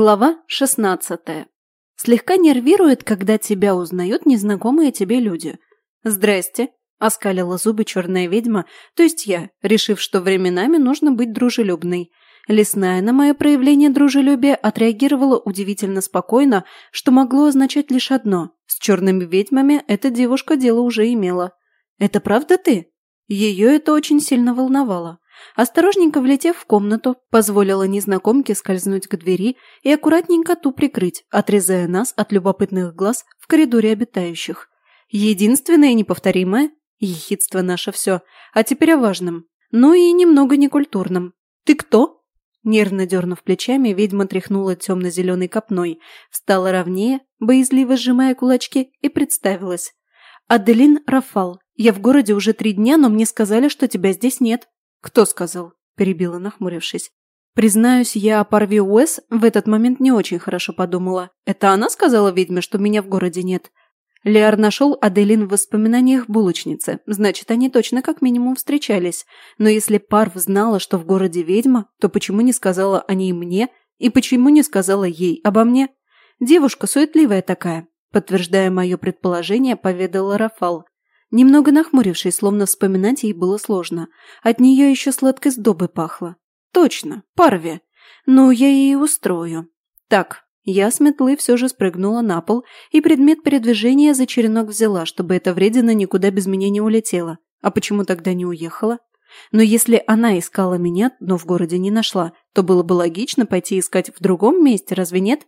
Глава 16. Слегка нервирует, когда тебя узнают незнакомые тебе люди. «Здрасте», – оскалила зубы черная ведьма, то есть я, решив, что временами нужно быть дружелюбной. Лесная на мое проявление дружелюбия отреагировала удивительно спокойно, что могло означать лишь одно – с черными ведьмами эта девушка дело уже имела. «Это правда ты?» Ее это очень сильно волновало. Осторожненько влетев в комнату, позволила незнакомке скользнуть к двери и аккуратненько ту прикрыть, отрезая нас от любопытных глаз в коридоре обитающих. Единственное неповторимое – ехидство наше все, а теперь о важном. Ну и немного некультурном. «Ты кто?» Нервно дернув плечами, ведьма тряхнула темно-зеленой копной, встала ровнее, боязливо сжимая кулачки, и представилась. «Аделин Рафал, я в городе уже три дня, но мне сказали, что тебя здесь нет». «Кто сказал?» – перебила, нахмурившись. Признаюсь, я о Парви Уэс в этот момент не очень хорошо подумала. Это она сказала ведьме, что меня в городе нет? Лиар нашел Аделин в воспоминаниях булочницы, значит, они точно как минимум встречались. Но если Парв знала, что в городе ведьма, то почему не сказала о ней мне и почему не сказала ей обо мне? Девушка суетливая такая, подтверждая мое предположение, поведала Рафал, Немного нахмурившись, словно вспоминать ей было сложно. От нее еще сладкой сдобой пахло. Точно, парве. Ну, я ей устрою. Так, я с метлы все же спрыгнула на пол и предмет передвижения за черенок взяла, чтобы эта вредина никуда без меня не улетела. А почему тогда не уехала? Но если она искала меня, но в городе не нашла, то было бы логично пойти искать в другом месте, разве нет?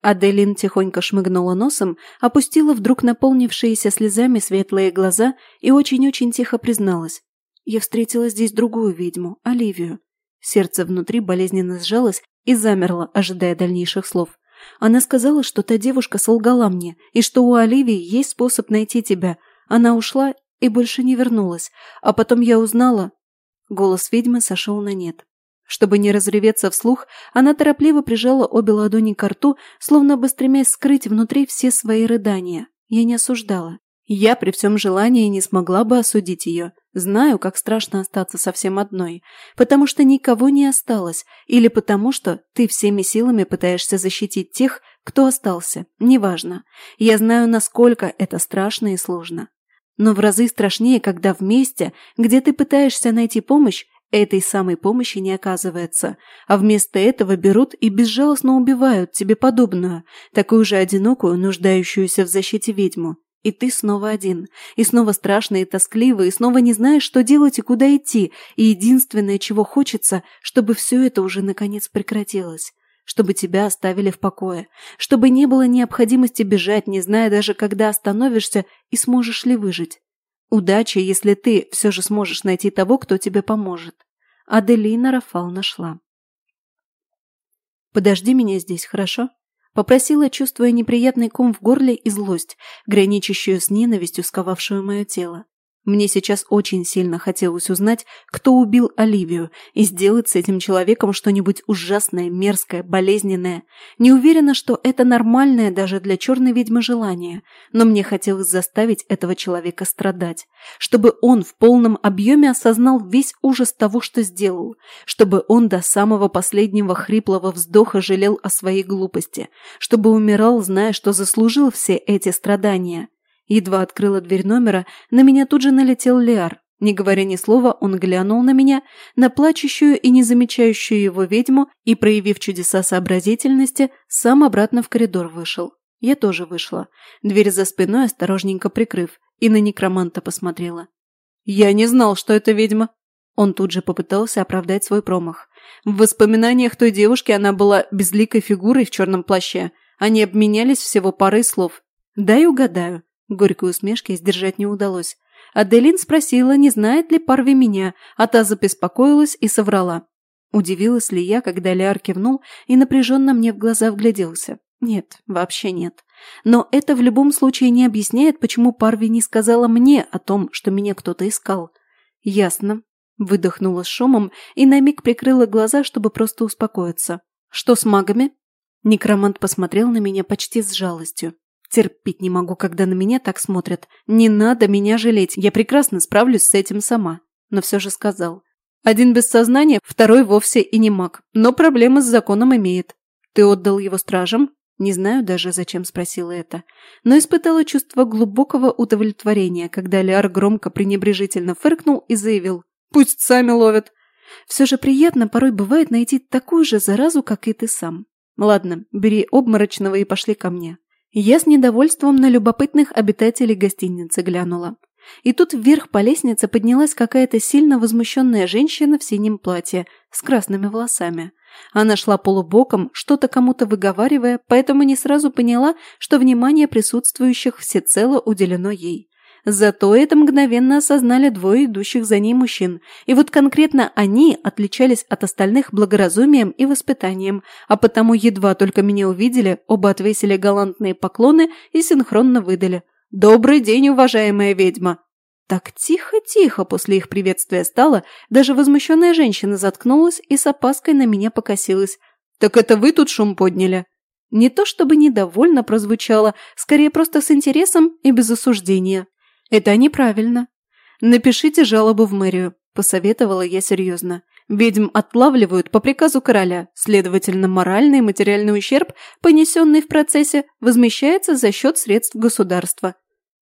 Аделин тихонько шмыгнула носом, опустила вдруг наполнившиеся слезами светлые глаза и очень-очень тихо призналась. «Я встретила здесь другую ведьму, Оливию». Сердце внутри болезненно сжалось и замерло, ожидая дальнейших слов. Она сказала, что та девушка солгала мне, и что у Оливии есть способ найти тебя. Она ушла и больше не вернулась. А потом я узнала... Голос ведьмы сошел на нет. Чтобы не разреветься вслух, она торопливо прижала обе ладони к рту, словно бы стремясь скрыть внутри все свои рыдания. Я не осуждала. Я при всем желании не смогла бы осудить ее. Знаю, как страшно остаться совсем одной. Потому что никого не осталось. Или потому что ты всеми силами пытаешься защитить тех, кто остался. Неважно. Я знаю, насколько это страшно и сложно. Но в разы страшнее, когда вместе, где ты пытаешься найти помощь, Этой самой помощи не оказывается, а вместо этого берут и безжалостно убивают тебе подобную, такую же одинокую, нуждающуюся в защите ведьму. И ты снова один, и снова страшно и тоскливо, и снова не знаешь, что делать и куда идти, и единственное, чего хочется, чтобы все это уже наконец прекратилось, чтобы тебя оставили в покое, чтобы не было необходимости бежать, не зная даже, когда остановишься и сможешь ли выжить. Удача, если ты все же сможешь найти того, кто тебе поможет. Аделина Рафал нашла. «Подожди меня здесь, хорошо?» Попросила, чувствуя неприятный ком в горле и злость, граничащую с ненавистью, сковавшую мое тело. Мне сейчас очень сильно хотелось узнать, кто убил Оливию, и сделать с этим человеком что-нибудь ужасное, мерзкое, болезненное. Не уверена, что это нормальное даже для черной ведьмы желание, но мне хотелось заставить этого человека страдать. Чтобы он в полном объеме осознал весь ужас того, что сделал. Чтобы он до самого последнего хриплого вздоха жалел о своей глупости. Чтобы умирал, зная, что заслужил все эти страдания. Едва открыла дверь номера, на меня тут же налетел Лиар. Не говоря ни слова, он глянул на меня, на плачущую и не замечающую его ведьму и, проявив чудеса сообразительности, сам обратно в коридор вышел. Я тоже вышла, дверь за спиной осторожненько прикрыв, и на некроманта посмотрела. «Я не знал, что это ведьма!» Он тут же попытался оправдать свой промах. В воспоминаниях той девушки она была безликой фигурой в черном плаще. Они обменялись всего парой слов. «Дай угадаю. Горькой усмешки сдержать не удалось. Аделин спросила, не знает ли Парви меня, а та забеспокоилась и соврала. Удивилась ли я, когда Ляр кивнул и напряженно мне в глаза вгляделся? Нет, вообще нет. Но это в любом случае не объясняет, почему Парви не сказала мне о том, что меня кто-то искал. Ясно. Выдохнула с шумом и на миг прикрыла глаза, чтобы просто успокоиться. Что с магами? Некромант посмотрел на меня почти с жалостью. Терпеть не могу, когда на меня так смотрят. Не надо меня жалеть, я прекрасно справлюсь с этим сама. Но все же сказал. Один без сознания, второй вовсе и не маг, но проблемы с законом имеет. Ты отдал его стражам? Не знаю даже, зачем спросила это, но испытала чувство глубокого удовлетворения, когда Лиар громко пренебрежительно фыркнул и заявил «Пусть сами ловят». Все же приятно порой бывает найти такую же заразу, как и ты сам. Ладно, бери обморочного и пошли ко мне. Я с недовольством на любопытных обитателей гостиницы глянула. И тут вверх по лестнице поднялась какая-то сильно возмущенная женщина в синем платье с красными волосами. Она шла полубоком, что-то кому-то выговаривая, поэтому не сразу поняла, что внимание присутствующих всецело уделено ей. Зато это мгновенно осознали двое идущих за ней мужчин, и вот конкретно они отличались от остальных благоразумием и воспитанием, а потому едва только меня увидели, оба отвесили галантные поклоны и синхронно выдали «Добрый день, уважаемая ведьма!» Так тихо-тихо после их приветствия стало, даже возмущенная женщина заткнулась и с опаской на меня покосилась. «Так это вы тут шум подняли?» Не то чтобы недовольно прозвучало, скорее просто с интересом и без осуждения. «Это неправильно. Напишите жалобу в мэрию», – посоветовала я серьезно. «Ведьм отлавливают по приказу короля, следовательно, моральный и материальный ущерб, понесенный в процессе, возмещается за счет средств государства.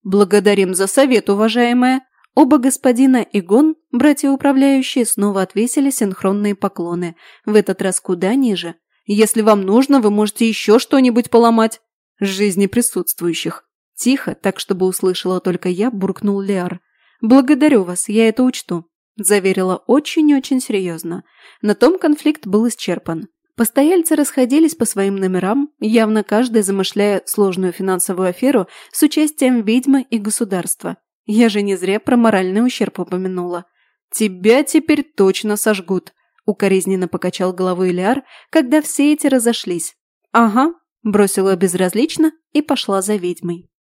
«Благодарим за совет, уважаемая!» Оба господина и Гон, братья управляющие, снова отвесили синхронные поклоны, в этот раз куда ниже. «Если вам нужно, вы можете еще что-нибудь поломать!» «Жизни присутствующих!» Тихо, так чтобы услышала только я, буркнул Лиар. «Благодарю вас, я это учту», – заверила очень-очень серьезно. На том конфликт был исчерпан. Постояльцы расходились по своим номерам, явно каждый замышляя сложную финансовую аферу с участием ведьмы и государства. Я же не зря про моральный ущерб упомянула. «Тебя теперь точно сожгут», – укоризненно покачал головой Ильяр, когда все эти разошлись. «Ага», – бросила безразлично и пошла за ведьмой.